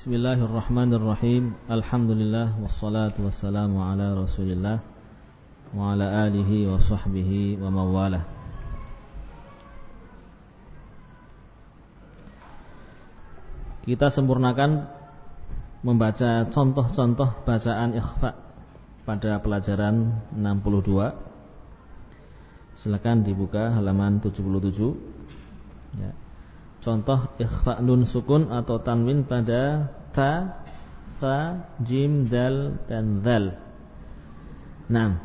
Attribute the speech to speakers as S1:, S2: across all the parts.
S1: Bismillahirrahmanirrahim. Alhamdulillah wassalatu wassalamu ala Rasulillah wa ala alihi wa sahbihi wa mawalah. Kita sempurnakan membaca contoh-contoh bacaan ikhfa pada pelajaran 62. Silakan dibuka halaman 77. Ya. Contoh ikhfa nun sukun atau tanwin pada ta, fa, jim, dal dan zal. Nah,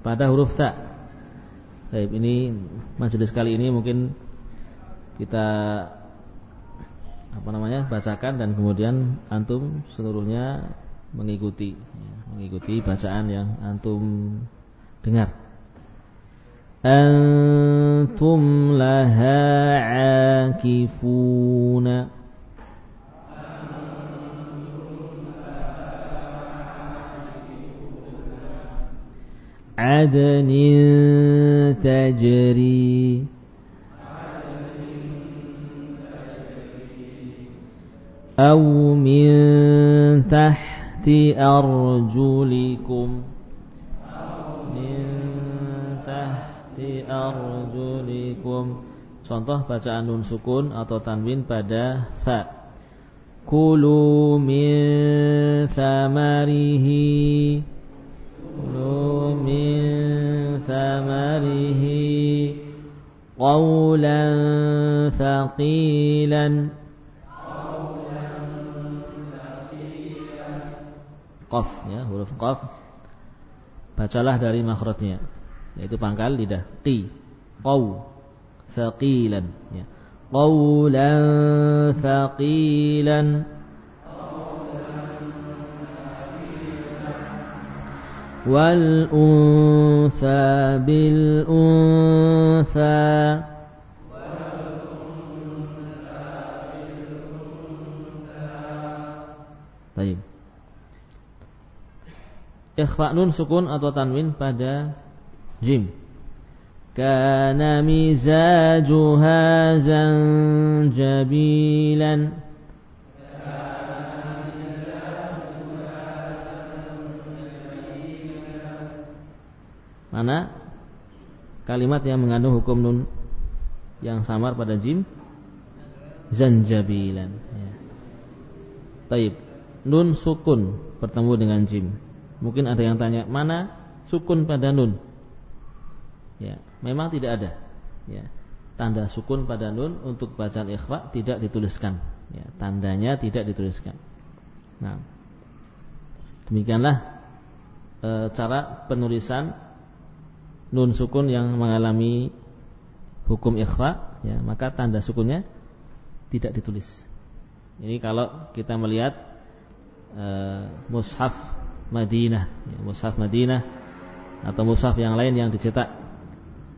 S1: pada huruf ta. Baik, ini majelis kali ini mungkin kita apa namanya bacakan dan kemudian antum seluruhnya mengikuti ya, mengikuti bacaan yang antum dengar. أنتم لها عاكفون. عدن تجري. أو من تحت أرجلكم. Arjulikum. Contoh bacaan nun sukun atau tanwin pada fa. Kulu min thamarihi. Kulu min thamarihi. Qawlan thaqilan. Qaf ya, huruf qaf. Bacalah dari makhrajnya yaitu pangkal lidah. Qi qaw thaqilan. Ya. Qawlan thaqilan. Bil unsa Baik. Ikhfa nun sukun atau tanwin pada جيم كان مزاجها زنجبيلا Mana kalimat yang mengandung hukum nun yang samar pada jim zanjabilan ya. Taib nun sukun bertemu dengan jim. Mungkin ada yang tanya mana sukun pada nun? Ya memang tidak ada. Ya tanda sukun pada nun untuk bacaan ikhfa tidak dituliskan. Ya tandanya tidak dituliskan. Nah demikianlah e, cara penulisan nun sukun yang mengalami hukum ikhfa ya maka tanda sukunnya tidak ditulis. Ini kalau kita melihat e, mushaf Madinah ya, mushaf Madinah atau mushaf yang lain yang dicetak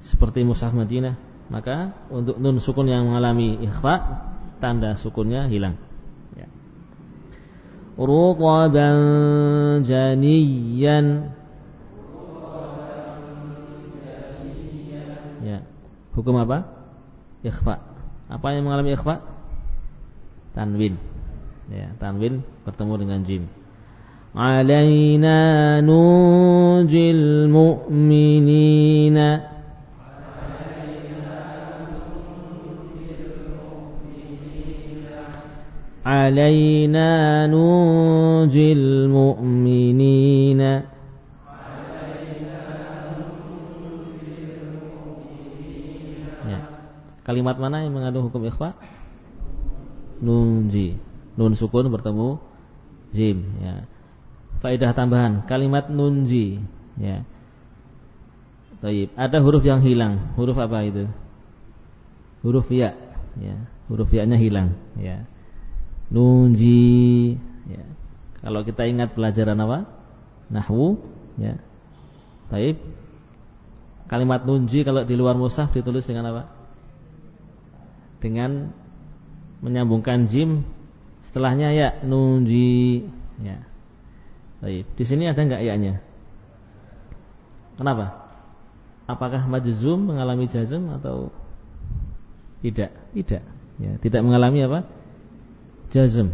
S1: seperti mushaf Madinah, maka untuk nun sukun yang mengalami ikhfa, tanda sukunnya hilang. Ya. Janiyan. Ya. Hukum apa? Ikhfa. Apa yang mengalami ikhfa? Tanwin. Ya, tanwin bertemu dengan jim. Alaina nujil mu'minina علينا ننجي المؤمنين ya. Kalimat mana yang mengandung hukum ikhfa? Nunji. Nun sukun bertemu jim ya. Faedah tambahan, kalimat nunji ya. Taib. Ada huruf yang hilang. Huruf apa itu? Huruf ya, ya. Huruf ya-nya hilang, ya nunji ya. Kalau kita ingat pelajaran apa? Nahwu ya. Taib. Kalimat nunji kalau di luar mushaf ditulis dengan apa? Dengan menyambungkan jim setelahnya ya nunji ya. Taib. Di sini ada enggak ya-nya? Kenapa? Apakah majzum mengalami jazm atau tidak? Tidak. Ya, tidak mengalami apa? Jazm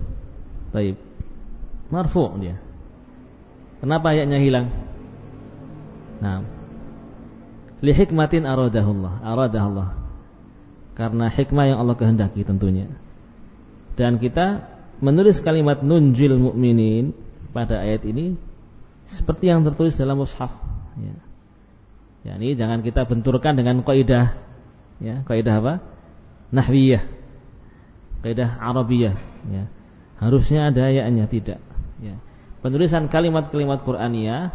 S1: Taib. Marfu dia. Kenapa ayatnya hilang? Nah. Li hikmatin aradahullah, aradahullah. Karena hikmah yang Allah kehendaki tentunya. Dan kita menulis kalimat nunjil mukminin pada ayat ini seperti yang tertulis dalam mushaf. Ya. ya ini jangan kita benturkan dengan kaidah ya, kaidah apa? Nahwiyah. Kaidah Arabiyah, ya. Harusnya ada ayatnya tidak, ya. Penulisan kalimat-kalimat Qur'aniyah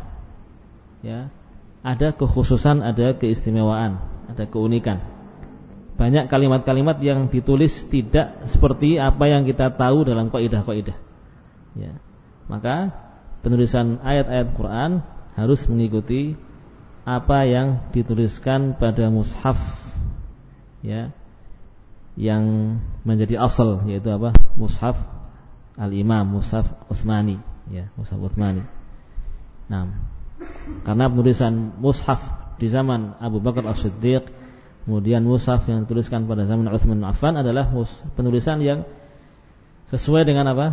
S1: ya, ada kekhususan, ada keistimewaan, ada keunikan. Banyak kalimat-kalimat yang ditulis tidak seperti apa yang kita tahu dalam kaidah-kaidah. Ya. Maka penulisan ayat-ayat Quran harus mengikuti apa yang dituliskan pada mushaf ya yang menjadi asal yaitu apa? Mushaf al-imam mushaf Utsmani ya mushaf Utsmani. Nah karena penulisan mushaf di zaman Abu Bakar As-Siddiq kemudian mushaf yang dituliskan pada zaman Utsman bin Affan adalah penulisan yang sesuai dengan apa?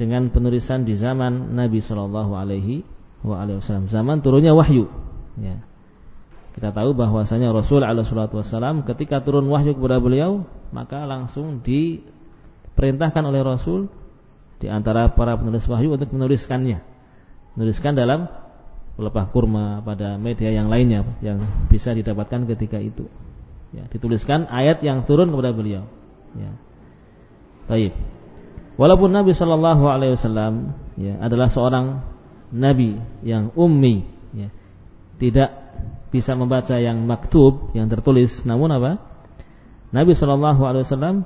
S1: Dengan penulisan di zaman Nabi Shallallahu Alaihi zaman turunnya wahyu ya kita tahu bahwasanya Rasul alaihi wasallam ketika turun wahyu kepada beliau, maka langsung diperintahkan oleh Rasul di antara para penulis wahyu untuk menuliskannya. Menuliskan dalam pelepah kurma pada media yang lainnya yang bisa didapatkan ketika itu. Ya, dituliskan ayat yang turun kepada beliau. Ya. Baik. Walaupun Nabi Shallallahu Alaihi Wasallam ya, adalah seorang nabi yang ummi, ya, tidak bisa membaca yang maktub yang tertulis. Namun apa? Nabi Shallallahu Alaihi Wasallam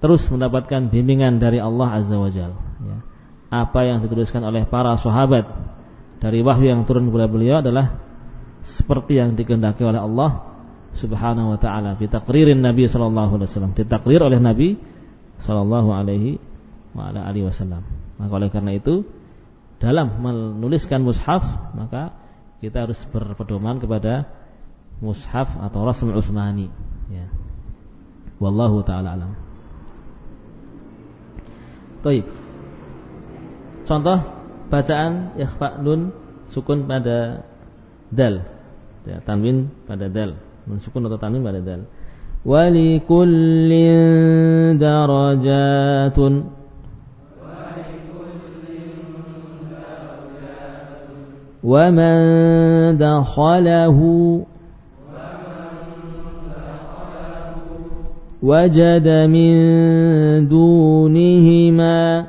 S1: terus mendapatkan bimbingan dari Allah Azza wa Jal. Ya. apa yang dituliskan oleh para sahabat dari wahyu yang turun kepada beliau adalah seperti yang dikehendaki oleh Allah Subhanahu wa taala. Ditakririn Nabi sallallahu alaihi wasallam. Ditakrir oleh Nabi sallallahu alaihi wasallam. Maka oleh karena itu dalam menuliskan mushaf maka kita harus berpedoman kepada mushaf atau rasm Utsmani ya. Wallahu taala alam. Baik. Contoh bacaan ikhfa nun sukun pada dal. Ya, tanwin pada dal. Nun sukun atau tanwin pada dal. Walikullin darajatun ومن دخله وجد من دونهما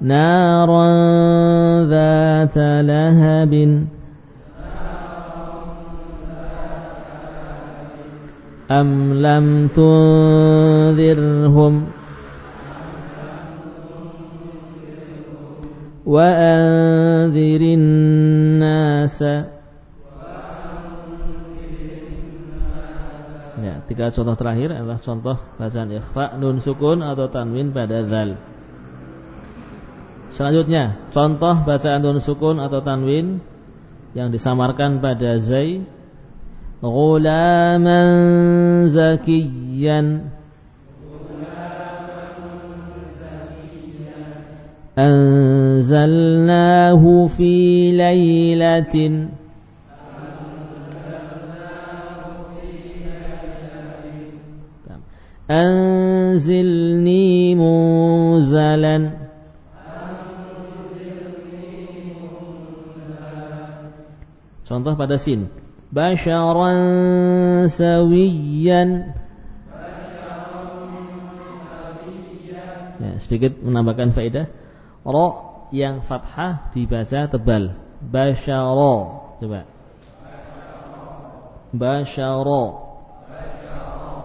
S1: نارا ذات لهب أم لم تنذرهم وأنذر الناس Ya, tiga contoh terakhir adalah contoh bacaan ikhfa nun sukun atau tanwin pada zal. Selanjutnya, contoh bacaan nun sukun atau tanwin yang disamarkan pada zai Ghulaman zakiyan أنزلناه في ليلة أنزلني منزلا Contoh pada sin Basharan sawiyan ya, Sedikit menambahkan faedah Ro yang fathah dibaca tebal. Basyara. Coba. Basyara.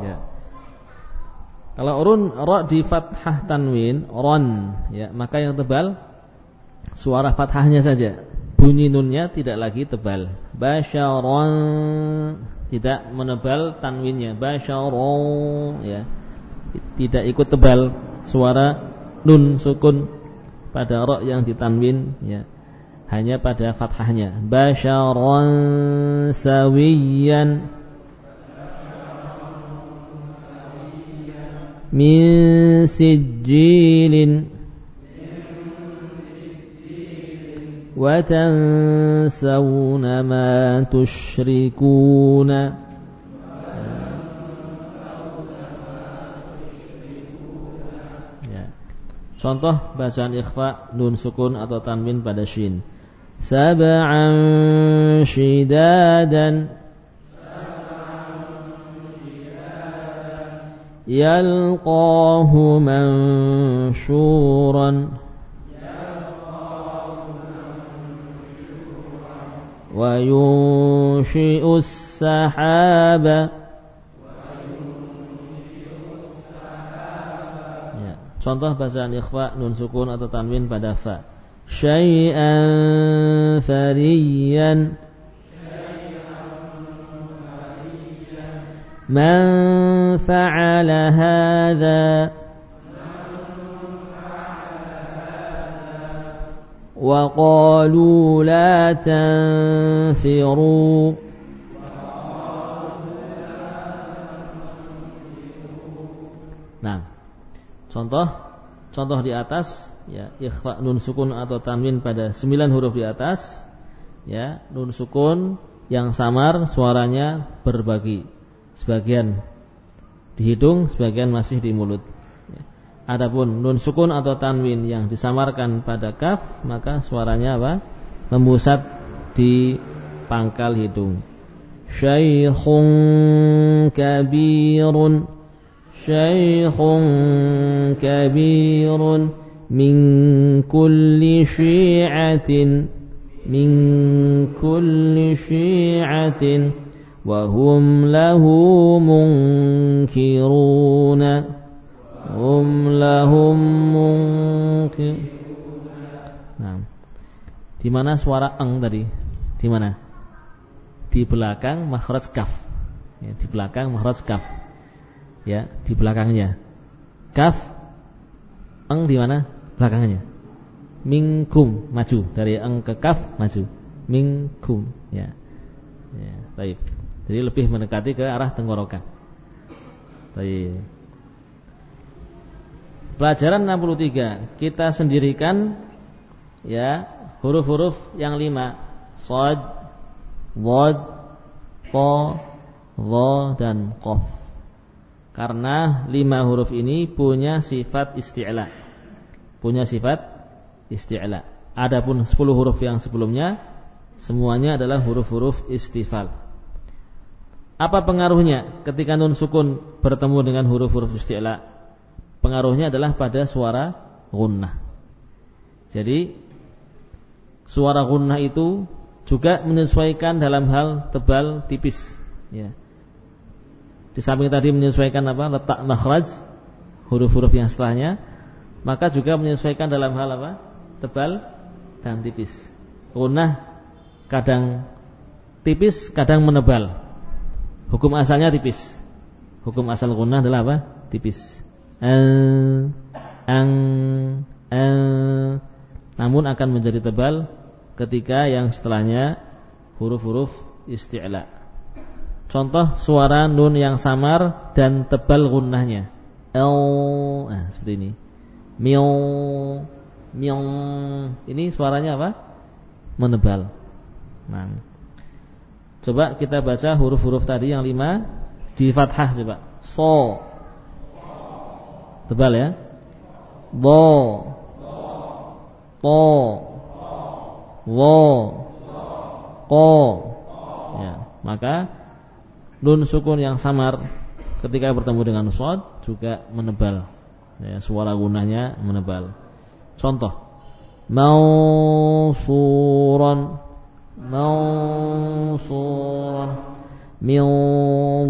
S1: Ya. Kalau urun ro di fathah tanwin, ron, ya, maka yang tebal suara fathahnya saja. Bunyi nunnya tidak lagi tebal. Basyaron tidak menebal tanwinnya. Basyaron ya. Tidak ikut tebal suara nun sukun pada ro yang ditanwin ya hanya pada fathahnya basyaran sawiyan من سجيل وتنسون ما تشركون Contoh bacaan ikhfa nun sukun atau tanwin pada shin. Sab'an shidadan. Yalqahu manshuran. Wa yunshi'us Contoh bacaan ikhfa nun sukun atau tanwin pada fa. Syai'an fariyan Man fa'ala hadha وقالوا لا تنفروا Contoh contoh di atas ya ikhfa nun sukun atau tanwin pada sembilan huruf di atas ya nun sukun yang samar suaranya berbagi. Sebagian di hidung sebagian masih di mulut ya. adapun nun sukun atau tanwin yang disamarkan pada kaf maka suaranya apa? Memusat di pangkal hidung. Syaikhun kabirun شيخ كبير من كل شيعة من كل شيعة وهم له منكرون هم لهم منكر nah. Di mana suara eng tadi? Di mana? Di belakang makhraj kaf. Ya, di belakang makhraj kaf ya di belakangnya. Kaf eng di mana? Belakangnya. Mingkum maju dari eng ke kaf maju. Mingkum ya. Ya, baik. Jadi lebih mendekati ke arah tenggorokan. Baik. Pelajaran 63 kita sendirikan ya huruf-huruf yang lima Sod, Wad, Po, Dha dan Qaf. Karena lima huruf ini punya sifat isti'la. Punya sifat isti'la. Adapun sepuluh huruf yang sebelumnya semuanya adalah huruf-huruf istifal. Apa pengaruhnya ketika nun sukun bertemu dengan huruf-huruf isti'la? Pengaruhnya adalah pada suara gunnah. Jadi suara gunnah itu juga menyesuaikan dalam hal tebal tipis, ya di samping tadi menyesuaikan apa? letak makhraj huruf-huruf yang setelahnya, maka juga menyesuaikan dalam hal apa? tebal dan tipis. Gunah kadang tipis, kadang menebal. Hukum asalnya tipis. Hukum asal gunah adalah apa? Tipis. Ang, ang, ang, namun akan menjadi tebal ketika yang setelahnya huruf-huruf isti'la. Contoh suara nun yang samar dan tebal gunnahnya. El, nah, seperti ini. Miau, miau. Ini suaranya apa? Menebal. Nah, coba kita baca huruf-huruf tadi yang lima di fathah coba. So, tebal ya. Bo, to, wo, ko. Ya, maka nun sukun yang samar. Ketika bertemu dengan shad juga menebal. Ya, suara gunanya menebal. Contoh. Mausuran. Mausuran. Min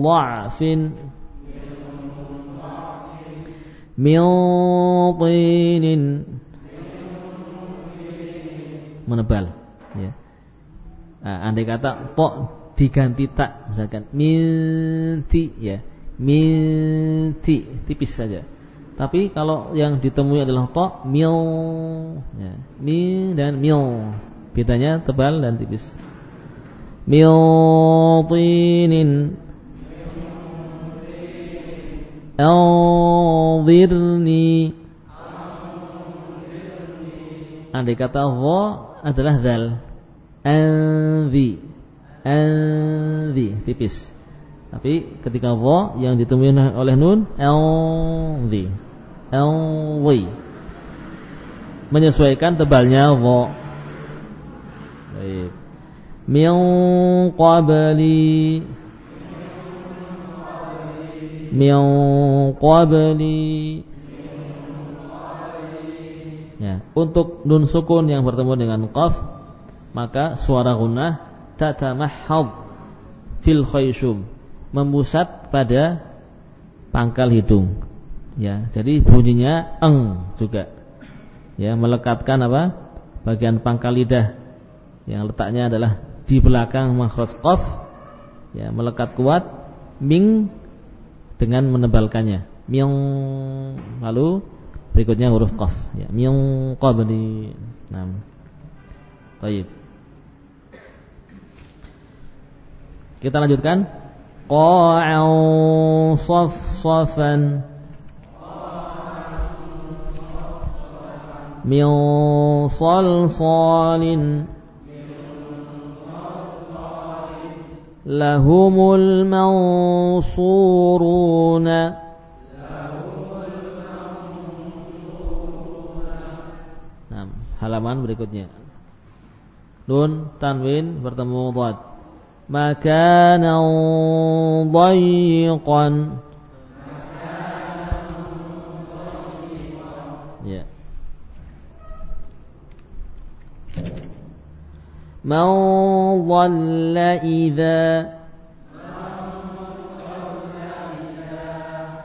S1: dha'fin. Min menebal. Ya. Nah, andai kata tok diganti tak misalkan. Minti ya. Minti tipis saja. Tapi kalau yang ditemui adalah to mil ya, mi dan mil. Bedanya tebal dan tipis. Mil tinin. Al anzirni Andai kata dha adalah dal anzi anzi tipis. Tapi ketika dha yang ditemui oleh nun anzi anzi menyesuaikan tebalnya dha baik. Min qabli. Min qabli. Ya untuk nun sukun yang bertemu dengan qaf maka suara gunnah tatamahhad fil khayshum memusat pada pangkal hidung ya jadi bunyinya eng juga ya melekatkan apa bagian pangkal lidah yang letaknya adalah di belakang makhraj qaf ya melekat kuat ming dengan menebalkannya. Ming lalu berikutnya huruf qaf ya. Ming qabli. Naam. Baik. Kita lanjutkan. Qa'an safsafan min salsalin لهم المنصورون nah, halaman berikutnya Nun tanwin bertemu dhad Dhayiqan ya من ضل إذا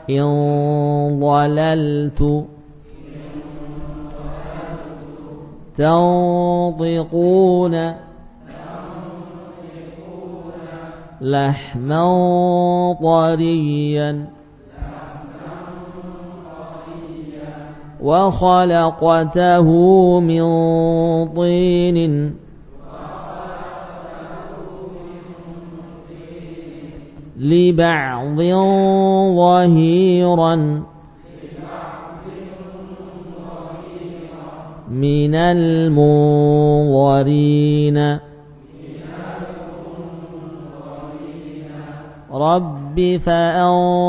S1: إن ضللت تنطقون لحما طريا. وخلقته من طين. لبعض ظهيرا. من المنظرين. رب فأنظرني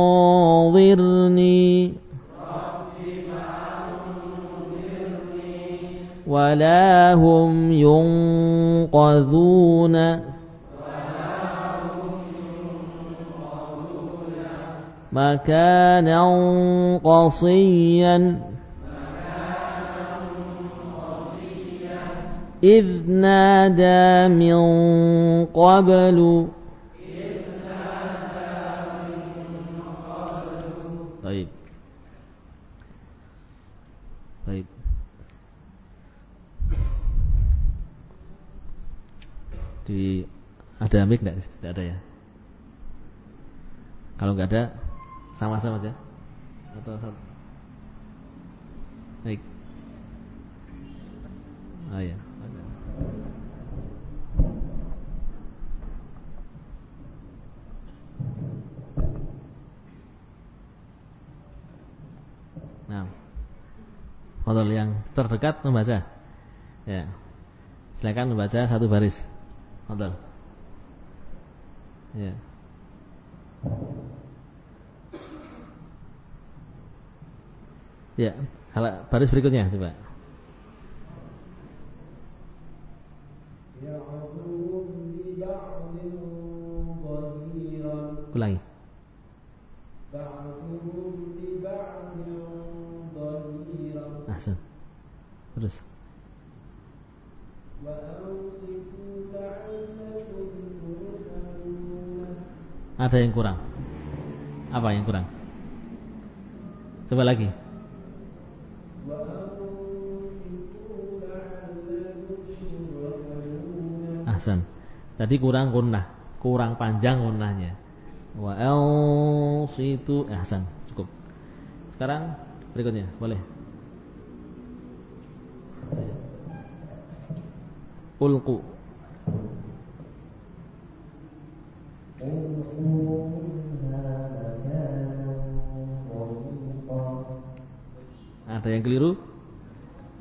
S1: ولا هم ينقذون مكانا قصيا إذ نادى من قبل Baik. Baik. Di ada mic enggak? Tidak ada ya. Kalau enggak ada sama-sama saja. Atau satu. Baik. Oh ya. Nah, Fadol yang terdekat membaca. Ya. Silakan membaca satu baris. Fadol. Ya. Ya, baris berikutnya coba. Ulangi. Ahsan. Terus. Ada yang kurang. Apa yang kurang? Coba lagi. Ahsan. Tadi kurang gunnah, kurang panjang gunnahnya. Wa situ eh, ahsan, cukup. Sekarang berikutnya, boleh. Ulqu. Ada yang keliru?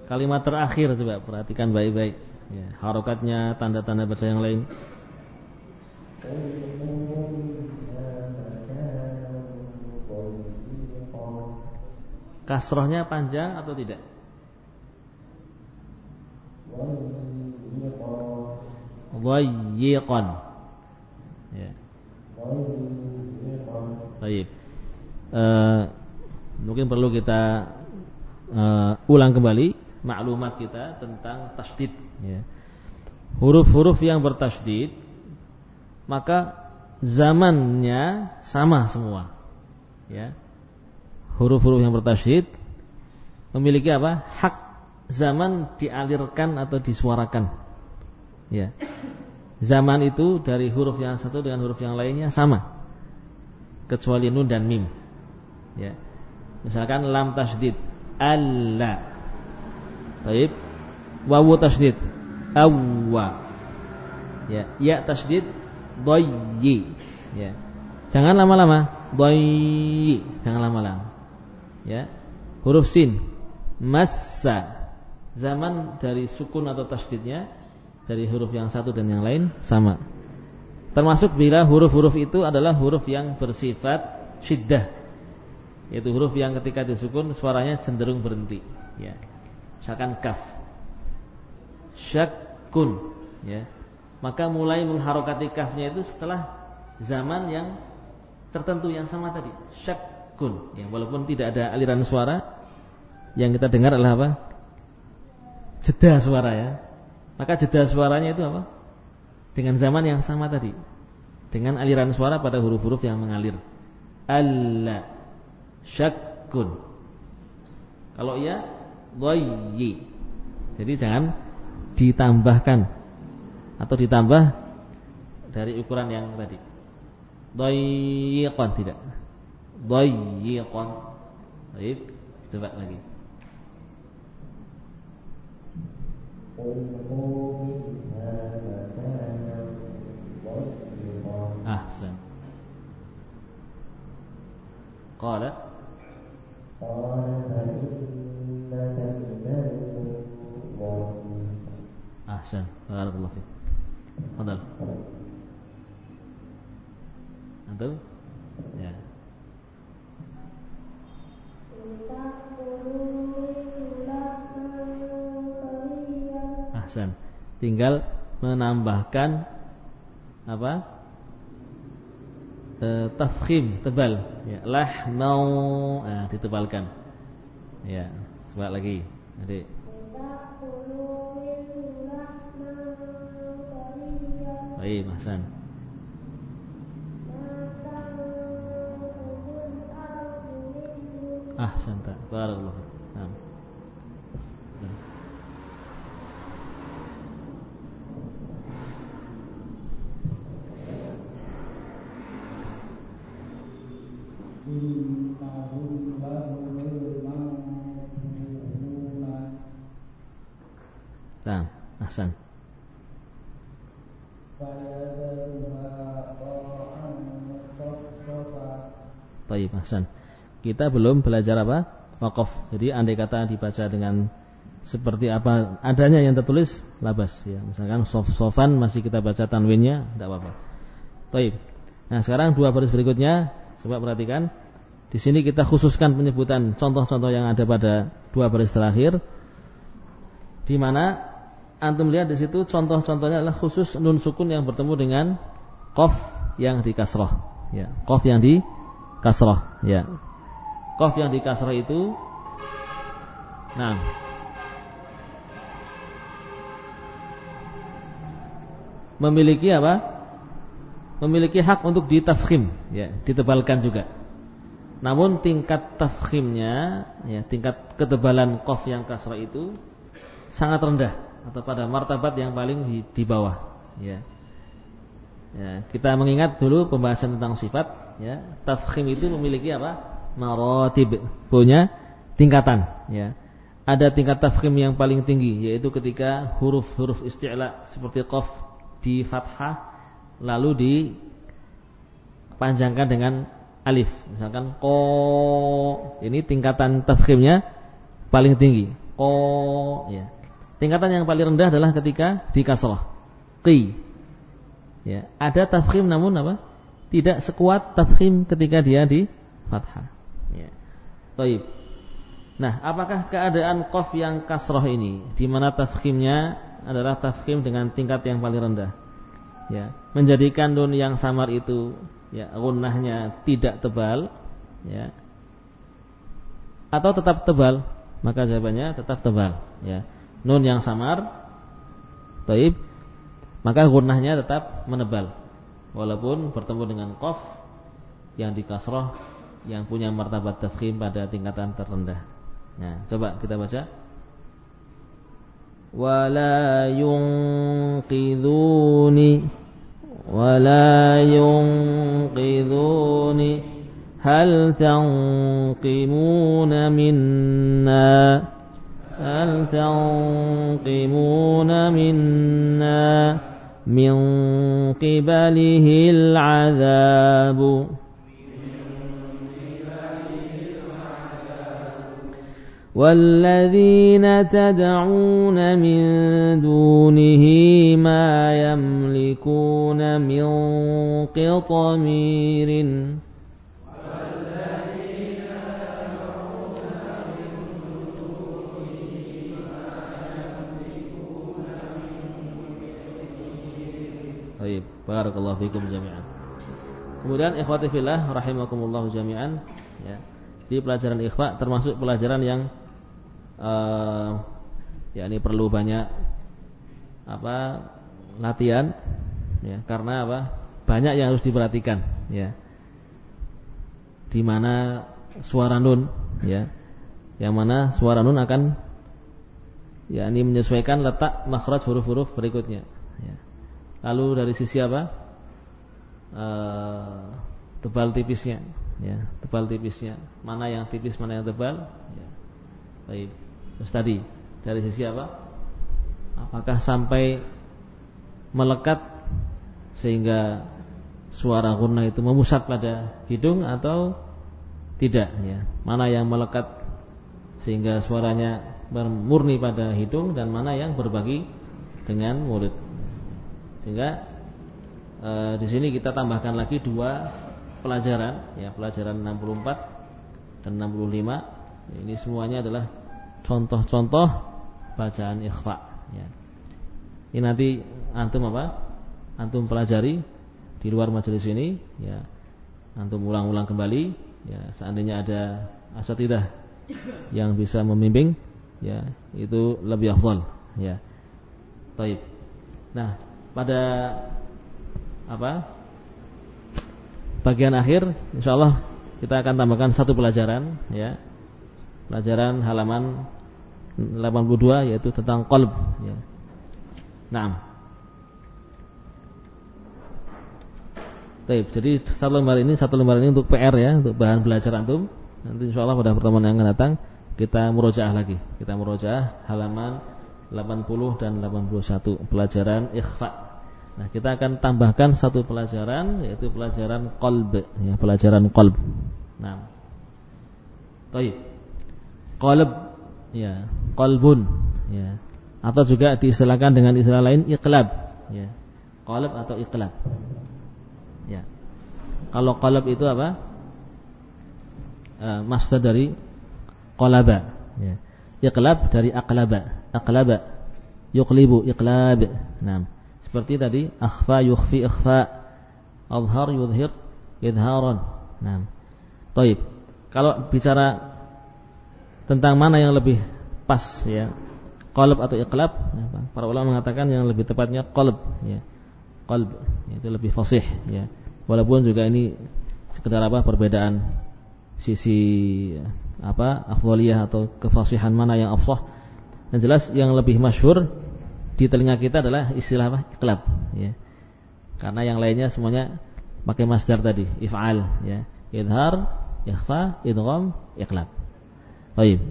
S1: Kalimat terakhir coba perhatikan baik-baik. Ya, harokatnya, tanda-tanda baca yang lain. Kasrohnya panjang atau tidak? Wayyiqan. Ya. Baik. Uh, mungkin perlu kita uh, ulang kembali maklumat kita tentang tasdid ya. Huruf-huruf yang bertasdid maka zamannya sama semua. Ya. Huruf-huruf yang bertasdid memiliki apa? Hak zaman dialirkan atau disuarakan. Ya. Zaman itu dari huruf yang satu dengan huruf yang lainnya sama. Kecuali nun dan mim. Ya. Misalkan lam tasdid alla. Baik. Wawu tasdid awwa. Ya, ya tasdid dayyi. Ya. Jangan lama-lama. Dayyi. Jangan lama-lama. Ya. Huruf sin massa. Zaman dari sukun atau tasdidnya dari huruf yang satu dan yang lain sama. Termasuk bila huruf-huruf itu adalah huruf yang bersifat syiddah. Yaitu huruf yang ketika disukun suaranya cenderung berhenti. Ya. Misalkan kaf. Syakun ya. Maka mulai mengharokati kafnya itu setelah zaman yang tertentu yang sama tadi. Syakun ya walaupun tidak ada aliran suara yang kita dengar adalah apa jeda suara ya maka jeda suaranya itu apa dengan zaman yang sama tadi dengan aliran suara pada huruf-huruf yang mengalir Allah syakkun. Kalau iya dhayyi. Jadi jangan ditambahkan atau ditambah dari ukuran yang tadi. Dhayyiqan tidak. Dhayyiqan. Baik, coba lagi. Ahsan. Qala Ahsan, barakallahu fiik. Fadal. Antum? Ya. Ahsan. Tinggal menambahkan apa? uh, tafkhim tebal. Ya lahmau. Nah, ditebalkan. Ya coba lagi. Adik baik Hasan ah santa barakallahu. Nah, Kita belum belajar apa? Waqaf. Jadi andai kata dibaca dengan seperti apa adanya yang tertulis labas ya. Misalkan sof sofan masih kita baca tanwinnya tidak apa-apa. Baik. Nah, sekarang dua baris berikutnya coba perhatikan. Di sini kita khususkan penyebutan contoh-contoh yang ada pada dua baris terakhir di mana antum lihat di situ contoh-contohnya adalah khusus nun sukun yang bertemu dengan qaf yang di kasrah ya qaf yang di kasrah ya qaf yang di kasrah itu nah memiliki apa memiliki hak untuk ditafkhim ya ditebalkan juga namun tingkat tafkhimnya, ya, tingkat ketebalan qaf yang kasrah itu sangat rendah atau pada martabat yang paling di, di bawah. Ya. Ya, kita mengingat dulu pembahasan tentang sifat. Ya, tafkhim itu memiliki apa? Marotib, punya tingkatan. Ya. Ada tingkat tafkhim yang paling tinggi, yaitu ketika huruf-huruf isti'la seperti qaf di fathah lalu dipanjangkan dengan alif. Misalkan ko ini tingkatan tafkhimnya paling tinggi. Ko ya. Tingkatan yang paling rendah adalah ketika di kasrah. Qi. Ya, ada tafkhim namun apa? Tidak sekuat tafkhim ketika dia di fathah. Ya. Baik. Nah, apakah keadaan qaf yang kasrah ini di mana tafkhimnya adalah tafkhim dengan tingkat yang paling rendah? Ya, menjadikan nun yang samar itu ya gunnahnya tidak tebal, ya. Atau tetap tebal? Maka jawabannya tetap tebal, ya. Nun yang samar, baik, maka gunnahnya tetap menebal walaupun bertemu dengan qaf yang di kasrah yang punya martabat tafkhim pada tingkatan terendah. Nah, coba kita baca. Wala yunqiduni wala yunqiduni hal tanqimuna minna hal tanqimuna minna min qibalihi al'adhabu والذين تدعون من دونه ما يملكون من قطمير Baik, barakallahu fikum jami'an. Kemudian ikhwati fillah rahimakumullah jami'an ya. Di pelajaran ikhfa termasuk pelajaran yang uh, ya ini perlu banyak apa latihan ya karena apa? Banyak yang harus diperhatikan ya. Di mana suara nun ya. Yang mana suara nun akan ya ini menyesuaikan letak makhraj huruf-huruf berikutnya ya. Lalu dari sisi apa? E, tebal tipisnya, ya, tebal tipisnya. Mana yang tipis, mana yang tebal? Ya. Baik. Terus tadi dari sisi apa? Apakah sampai melekat sehingga suara guna itu memusat pada hidung atau tidak ya? Mana yang melekat sehingga suaranya murni pada hidung dan mana yang berbagi dengan mulut. Sehingga e, di sini kita tambahkan lagi dua pelajaran, ya pelajaran 64 dan 65. Ini semuanya adalah contoh-contoh bacaan ikhfa. Ya. Ini nanti antum apa? Antum pelajari di luar majelis ini, ya. Antum ulang-ulang kembali, ya. Seandainya ada asatidah yang bisa membimbing, ya itu lebih afdal, ya. Taib. Nah, pada apa bagian akhir insyaallah kita akan tambahkan satu pelajaran ya pelajaran halaman 82 yaitu tentang qalb ya. Naam. Baik, jadi satu lembar ini satu lembar ini untuk PR ya, untuk bahan belajar antum. Nanti insyaallah pada pertemuan yang akan datang kita murojaah lagi. Kita murojaah halaman 80 dan 81 pelajaran ikhfa. Nah, kita akan tambahkan satu pelajaran yaitu pelajaran qalb ya, pelajaran qalb. Nah. Baik. Qalb ya, qalbun ya. Atau juga diistilahkan dengan istilah lain iqlab ya. Qalb atau iqlab. Ya. Kalau qalb itu apa? Uh, maksud dari qalaba ya. Iqlab dari aqlaba aqlaba yuqlibu iqlab nah seperti tadi akhfa yukhfi ikhfa azhar yudhir idharan. Nah Taib. kalau bicara tentang mana yang lebih pas ya qalb atau iqlab para ulama mengatakan yang lebih tepatnya qalb ya. Qalb itu lebih fasih ya. Walaupun juga ini sekedar apa perbedaan sisi apa afdaliyah atau kefasihan mana yang afsah. Yang jelas yang lebih masyhur di telinga kita adalah istilah apa? Iqlab, ya. Karena yang lainnya semuanya pakai masdar tadi, if'al, ya. Idhar, ikhfa, idgham, iqlab. Baik.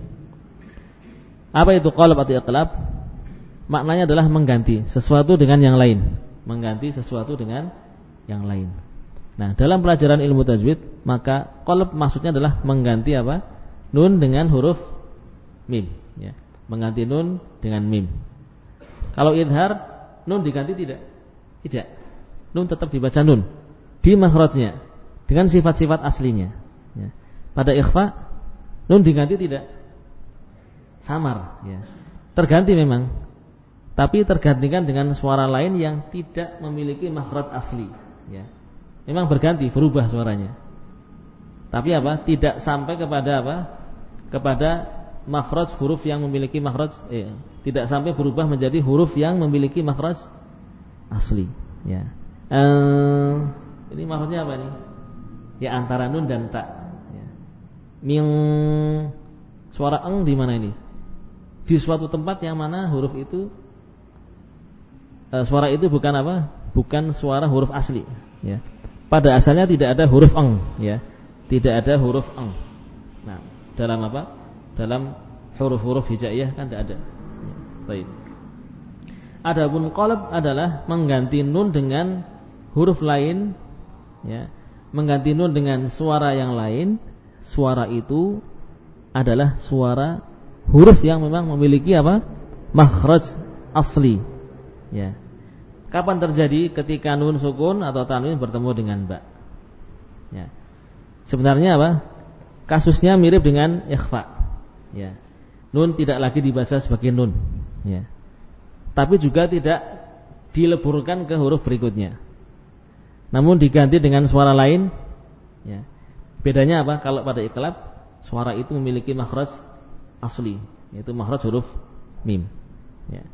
S1: Apa itu qalb atau iqlab? Maknanya adalah mengganti sesuatu dengan yang lain, mengganti sesuatu dengan yang lain. Nah, dalam pelajaran ilmu tajwid, maka qalb maksudnya adalah mengganti apa? Nun dengan huruf mim ya. Mengganti nun dengan mim. Kalau idhar nun diganti tidak? Tidak. Nun tetap dibaca nun di makhrajnya dengan sifat-sifat aslinya. Ya. Pada ikhfa nun diganti tidak? Samar ya. Terganti memang. Tapi tergantikan dengan suara lain yang tidak memiliki makhraj asli ya. Memang berganti, berubah suaranya. Tapi apa? Tidak sampai kepada apa? Kepada makhraj huruf yang memiliki makhraj eh, tidak sampai berubah menjadi huruf yang memiliki makhraj asli, ya. Eh, ini maksudnya apa nih? Ya antara nun dan ta. Ya. Ming suara eng di mana ini? Di suatu tempat yang mana huruf itu eh, suara itu bukan apa? Bukan suara huruf asli, ya. Pada asalnya tidak ada huruf eng, ya. Tidak ada huruf eng. Nah, dalam apa? Dalam huruf-huruf hijaiyah kan tidak ada. Ya. Baik. Adapun qalb adalah mengganti nun dengan huruf lain ya, mengganti nun dengan suara yang lain, suara itu adalah suara huruf yang memang memiliki apa? makhraj asli. Ya. Kapan terjadi ketika nun sukun atau tanwin bertemu dengan ba? Ya. Sebenarnya apa? Kasusnya mirip dengan ikhfa. Ya. Nun tidak lagi dibaca sebagai nun, ya. Tapi juga tidak dileburkan ke huruf berikutnya namun diganti dengan suara lain ya. Bedanya apa? Kalau pada iklab suara itu memiliki makhraj asli, yaitu makhraj huruf mim. Ya.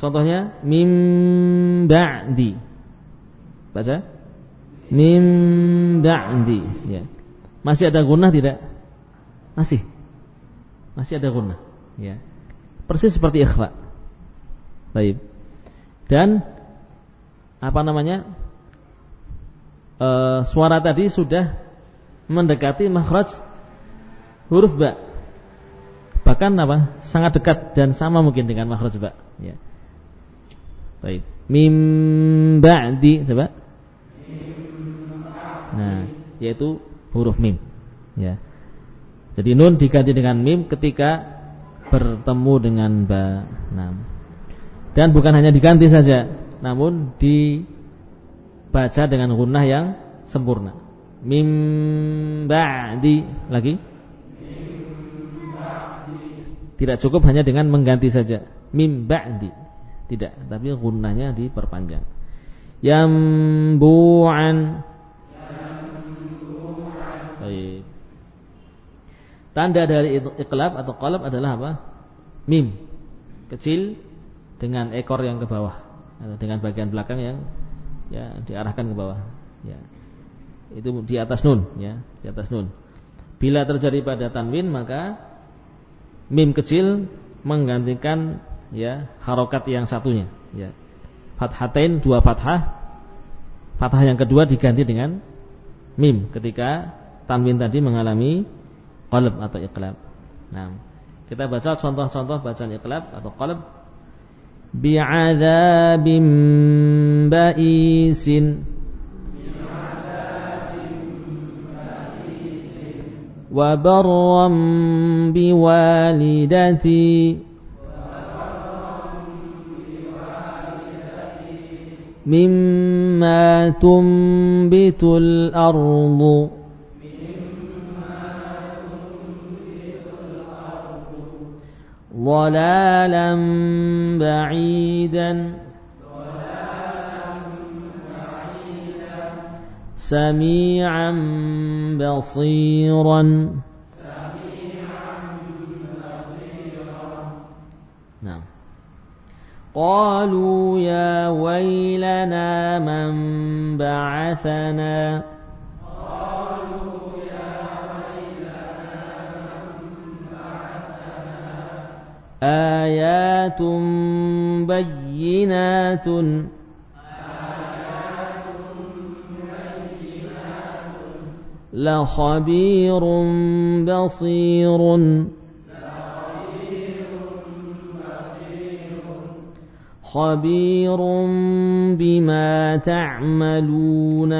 S1: Contohnya mim ba'di. Baca? Mim ba'di, ya. Masih ada gunnah tidak? Masih. Masih ada gunnah, ya. Persis seperti ikhfa. Baik. Dan apa namanya? e, suara tadi sudah mendekati makhraj huruf ba. Bahkan apa? Sangat dekat dan sama mungkin dengan makhraj ba. Ya. Baik. Mim ba'di coba. Nah, yaitu huruf mim. Ya. Jadi nun diganti dengan mim ketika bertemu dengan ba. Nah. Dan bukan hanya diganti saja, namun di baca dengan gunnah yang sempurna. Mim ba'di lagi. Tidak cukup hanya dengan mengganti saja. Mim ba'di. Tidak, tapi gunnahnya diperpanjang. Yambu'an. Baik. Tanda dari iklab atau qalab adalah apa? Mim. Kecil dengan ekor yang ke bawah. Atau dengan bagian belakang yang ya diarahkan ke bawah. Ya. Itu di atas nun ya di atas nun. Bila terjadi pada tanwin maka mim kecil menggantikan ya harokat yang satunya ya. Fathatain dua fathah. Fathah yang kedua diganti dengan mim ketika tanwin tadi mengalami qalb atau iqlab nah kita baca contoh-contoh bacaan iqlab atau qalb بعذاب بئيس وبرا بوالدتي مما تنبت الأرض ضلالا بعيدا. سميعا بصيرا. نعم. قالوا يا ويلنا من بعثنا. آيات بينات. لخبير بصير. خبير بما تعملون.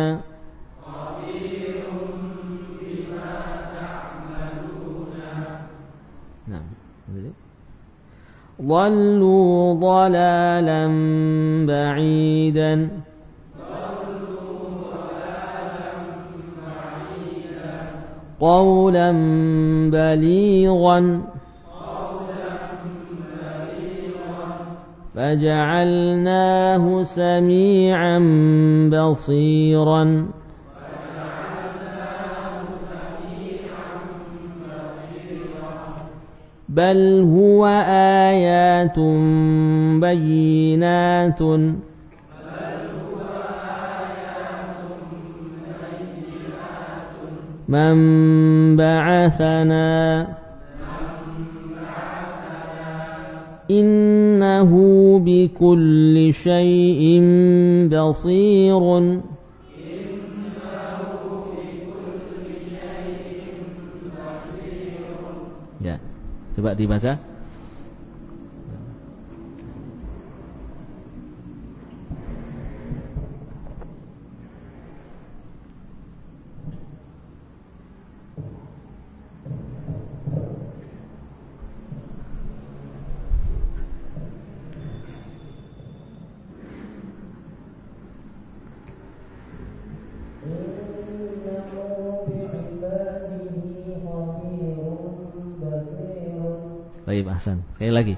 S1: ضلوا ضلالا بعيدا. قولا بليغا. فجعلناه سميعا بصيرا. بل هو آيات بينات من بعثنا إنه بكل شيء بصير coba dibaca. Baik, Hasan. Sekali lagi.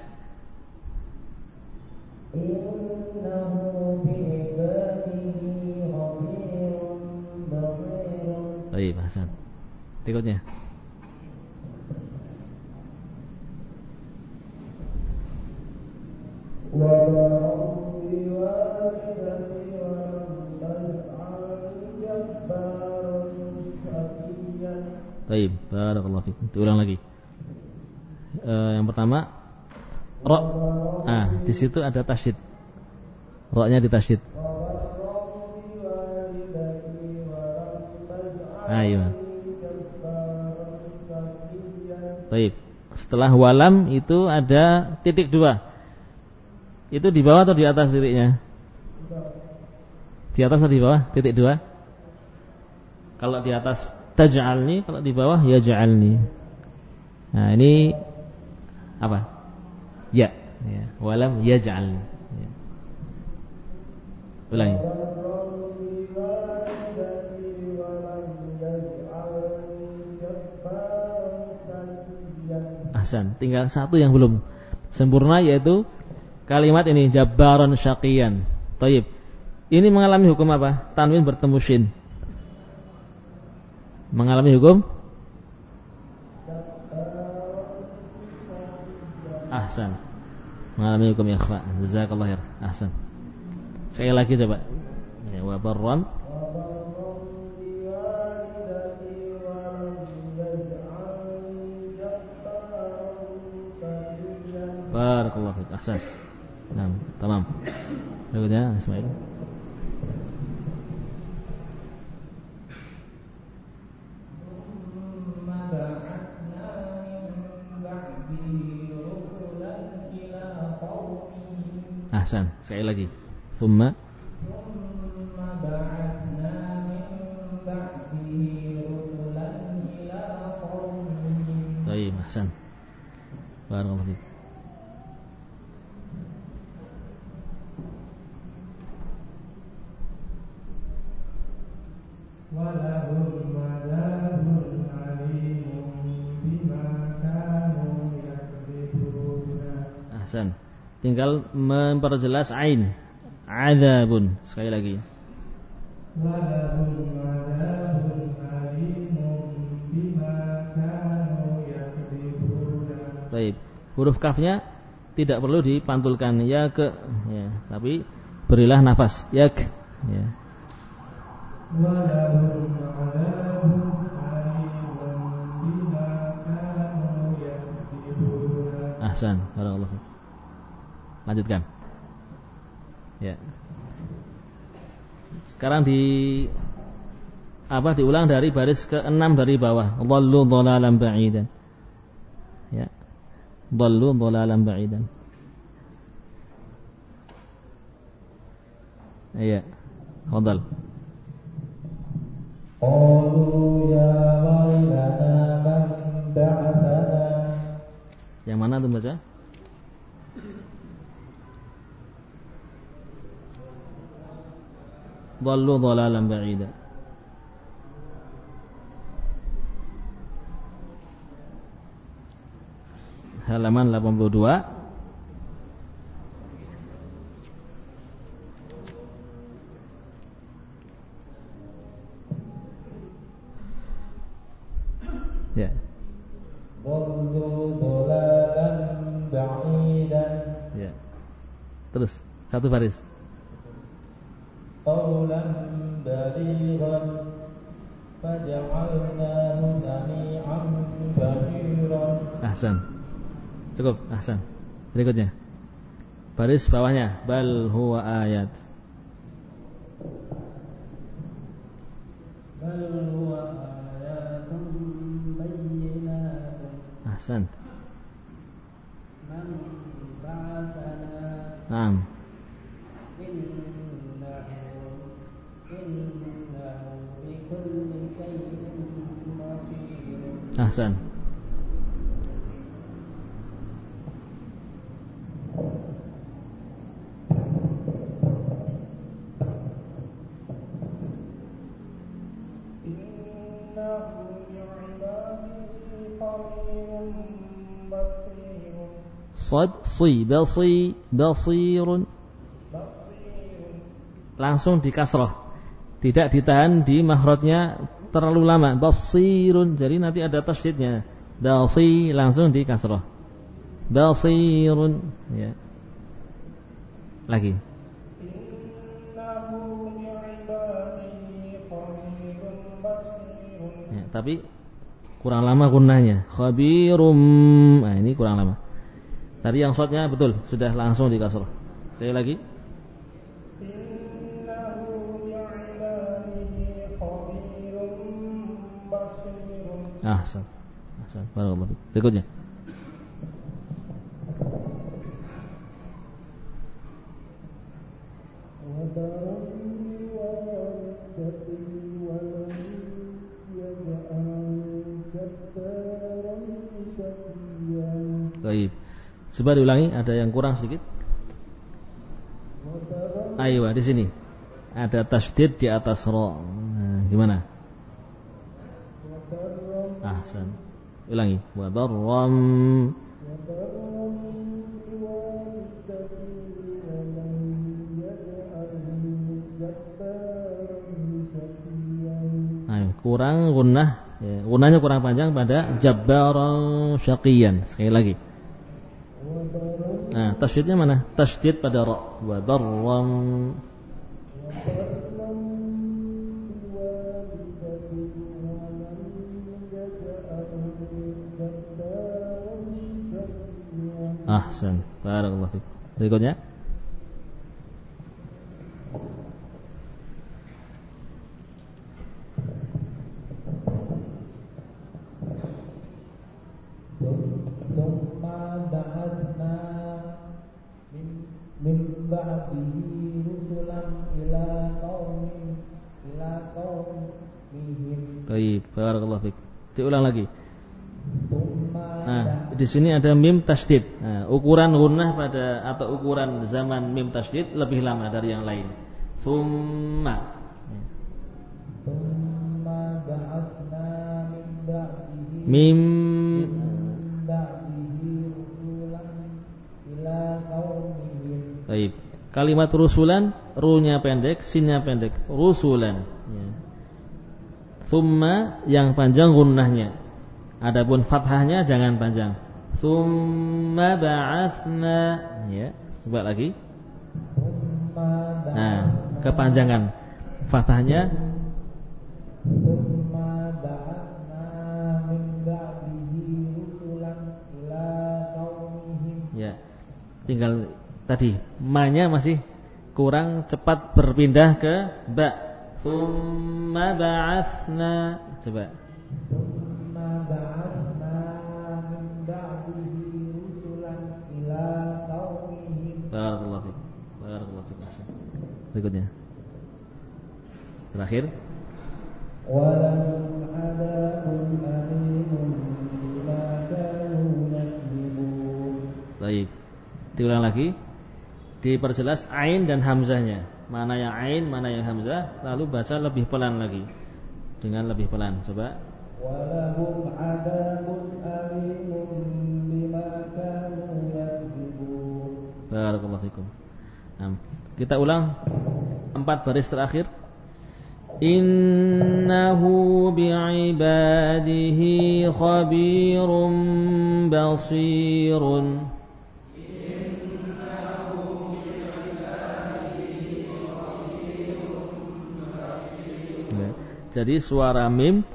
S1: Baik, Hasan. Berikutnya. Baik, barakallahu fikum. Diulang lagi pertama ro ah di situ ada tasydid roknya di tasydid ah iya Baik. Setelah walam itu ada titik dua. Itu di bawah atau di atas titiknya? Di atas atau di bawah? Titik dua. Kalau di atas taj'alni, kalau di bawah ya ja'alni. Nah, ini apa? Ya, ya. walam yaj'al. Ya. Ulangi. Ahsan, tinggal satu yang belum sempurna yaitu kalimat ini jabbaron syaqiyan. Taib. Ini mengalami hukum apa? Tanwin bertemu shin. Mengalami hukum Ahsan. Mengalami hukum ikhfa. Jazakallah khair. Ahsan. Sekali lagi coba. Ya, wa barran Barakallahu fiik. Ahsan. Nah, tamam. Berikutnya Ismail. Ahsan. Sekali lagi. Thumma memperjelas ain. Adzabun. Sekali lagi. Baik. Huruf kafnya tidak perlu dipantulkan ya ke ya, tapi berilah nafas ya ke ya. Ahsan, barakallahu Lanjutkan. Ya. Sekarang di apa diulang dari baris ke-6 dari bawah. Dhallu dhalalan ba'idan. Ya. Dhallu dhalalan ba'idan. Iya. Fadal. Qalu ya wailana man ba'athana. Yang mana tuh baca?
S2: ضلوا ضلالا بعيدا halaman 82 Ya. Ya. Terus satu baris. Ahsan. Cukup, ahsan. Berikutnya. Baris bawahnya bal huwa ayat. Bal huwa ayatun bayyinatun. Ahsan. Man ba'athana. Naam. Ahsan. صد صي بصي بصير langsung di kasrah tidak ditahan di mahrotnya terlalu lama basirun jadi nanti ada tasydidnya basi langsung di kasrah basirun ya lagi ya, tapi kurang lama gunanya khabirum nah ini kurang lama Tadi yang shotnya betul, sudah langsung di kasroh. Saya lagi. Ah, sah. Ahsan. Barakallahu Berikutnya. Baik. Coba diulangi, ada yang kurang sedikit. Ayo, di sini. Ada tasdid di atas ro. Nah, gimana? Ahsan. Ulangi. Wa barram. Kurang gunnah. Ya, gunnahnya kurang panjang pada jabbaran syaqiyan. Sekali lagi. Tasydidnya mana? Tasydid pada ra. Wa darram. Ahsan. Barakallahu fiik. Berikutnya. Baik, barakallahu fiik. Diulang lagi. Nah, di sini ada mim tasdid. Nah, ukuran gunnah pada atau ukuran zaman mim tasdid lebih lama dari yang lain. Summa. Mim Baik. Kalimat rusulan, runya pendek, sinnya pendek. Rusulan. Ya. Thumma yang panjang gunnahnya. Adapun fathahnya jangan panjang. Thumma ba'athna. Ya, coba lagi. Nah, kepanjangan fathahnya Ya. Tinggal tadi ma-nya masih kurang cepat berpindah ke ba Thumma ba'athna Coba Berikutnya Terakhir Baik
S1: Diulang lagi. Diperjelas ain dan hamzahnya. Mana yang ain, mana yang hamzah, lalu baca lebih pelan lagi. Dengan lebih pelan. Coba. Barakallahu fikum. Nah, kita ulang empat baris terakhir. Innahu bi'ibadihi khabirum basirun. Jadi suara mim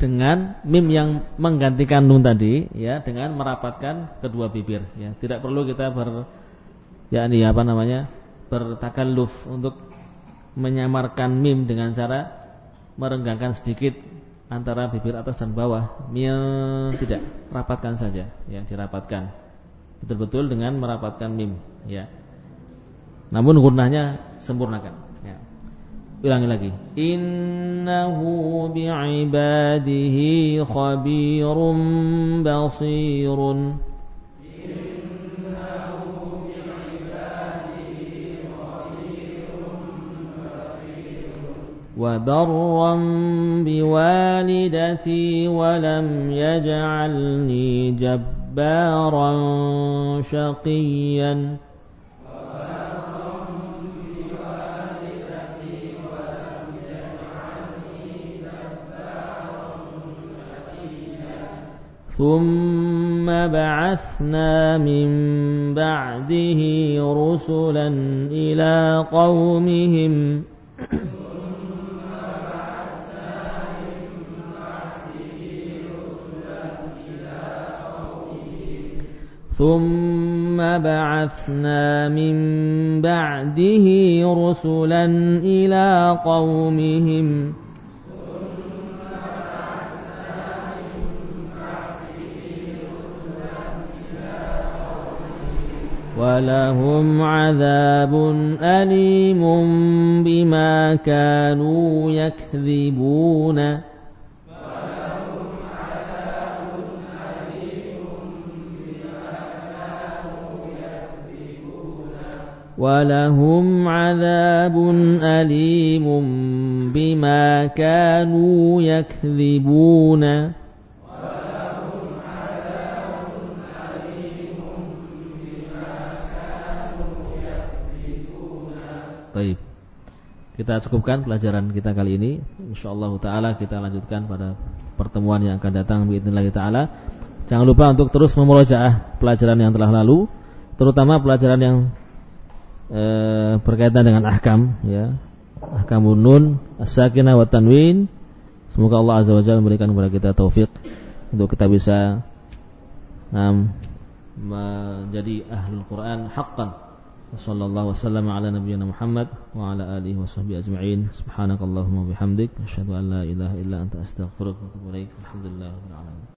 S1: dengan mim yang menggantikan nun tadi ya dengan merapatkan kedua bibir ya. Tidak perlu kita ber ya ini apa namanya? Bertakalluf untuk menyamarkan mim dengan cara merenggangkan sedikit antara bibir atas dan bawah. Mim tidak, rapatkan saja ya, dirapatkan. Betul-betul dengan merapatkan mim ya. Namun gunanya sempurnakan. Ulangi lagi. Innahu bi'ibadihi khabirum basirun. وبرا بوالدتي ولم يجعلني جبارا شقيا ثم بعثنا من بعده رسلا إلى قومهم ثم بعثنا من بعده رسلا إلى قومهم ولهم عذاب أليم بما كانوا يكذبون ولهم عذاب أليم بما كانوا يكذبون Baik. Kita cukupkan pelajaran kita kali ini. Insyaallah taala kita lanjutkan pada pertemuan yang akan datang باذنillah taala. Jangan lupa untuk terus memurojaah pelajaran yang telah lalu, terutama pelajaran yang e, berkaitan dengan ahkam ya. Ahkamun nun, as-sakinah wa tanwin. Semoga Allah Azza wajalla memberikan kepada kita taufik untuk kita bisa um, menjadi ahlul Quran haqqan. Sallallahu wasallam ala nabiyina Muhammad wa ala alihi wa ajma'in. Subhanakallahumma bihamdik asyhadu an la ilaha illa anta astaghfiruka wa atubu ilaik. alhamdulillahi rabbil alamin.